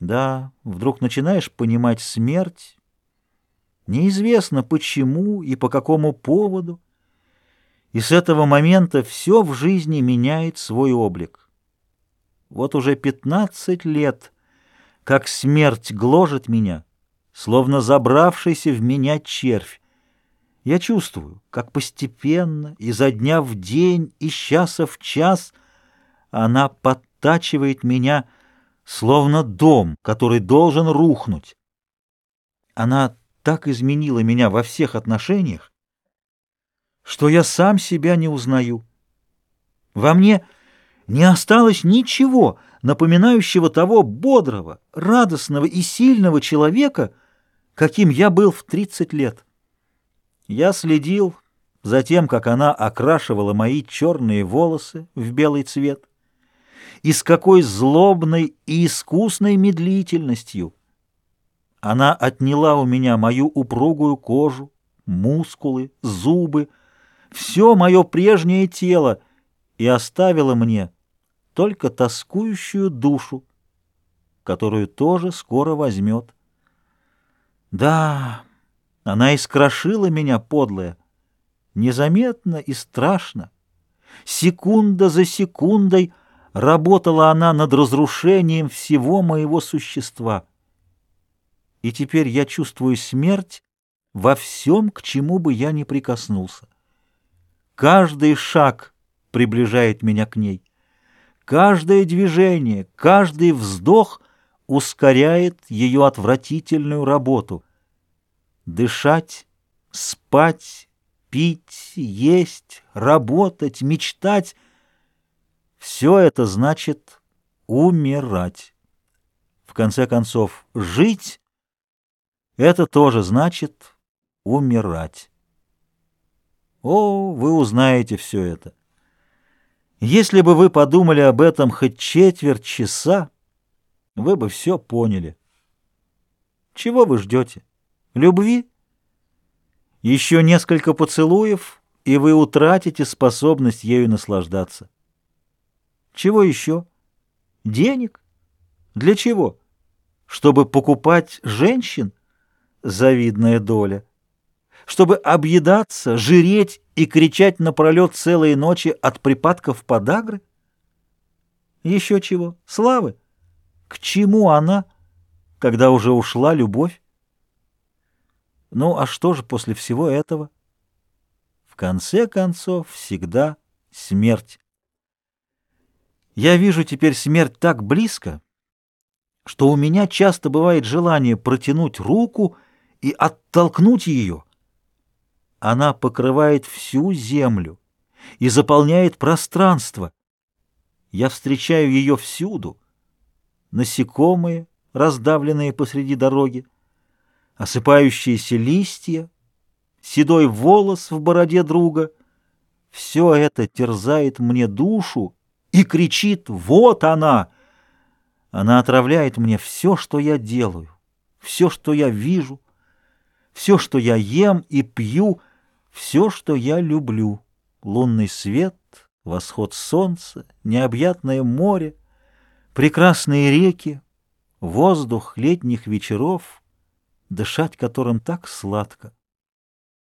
Да, вдруг начинаешь понимать смерть. Неизвестно почему и по какому поводу. И с этого момента все в жизни меняет свой облик. Вот уже пятнадцать лет, как смерть гложет меня, словно забравшийся в меня червь. Я чувствую, как постепенно, изо дня в день, из часа в час, она подтачивает меня, словно дом, который должен рухнуть. Она так изменила меня во всех отношениях, что я сам себя не узнаю. Во мне не осталось ничего, напоминающего того бодрого, радостного и сильного человека, каким я был в тридцать лет. Я следил за тем, как она окрашивала мои черные волосы в белый цвет, и с какой злобной и искусной медлительностью. Она отняла у меня мою упругую кожу, мускулы, зубы, все мое прежнее тело и оставила мне только тоскующую душу, которую тоже скоро возьмет. Да, она искрошила меня, подлая, незаметно и страшно. Секунда за секундой — Работала она над разрушением всего моего существа. И теперь я чувствую смерть во всем, к чему бы я ни прикоснулся. Каждый шаг приближает меня к ней. Каждое движение, каждый вздох ускоряет ее отвратительную работу. Дышать, спать, пить, есть, работать, мечтать — все это значит умирать. В конце концов, жить — это тоже значит умирать. О, вы узнаете все это. Если бы вы подумали об этом хоть четверть часа, вы бы все поняли. Чего вы ждете? Любви? Еще несколько поцелуев, и вы утратите способность ею наслаждаться. Чего еще? Денег? Для чего? Чтобы покупать женщин? Завидная доля. Чтобы объедаться, жиреть и кричать напролет целые ночи от припадков подагры? Еще чего? Славы? К чему она, когда уже ушла любовь? Ну, а что же после всего этого? В конце концов, всегда смерть. Я вижу теперь смерть так близко, что у меня часто бывает желание протянуть руку и оттолкнуть ее. Она покрывает всю землю и заполняет пространство. Я встречаю ее всюду. Насекомые, раздавленные посреди дороги, осыпающиеся листья, седой волос в бороде друга. Все это терзает мне душу, и кричит «Вот она!». Она отравляет мне все, что я делаю, все, что я вижу, все, что я ем и пью, все, что я люблю. Лунный свет, восход солнца, необъятное море, прекрасные реки, воздух летних вечеров, дышать которым так сладко.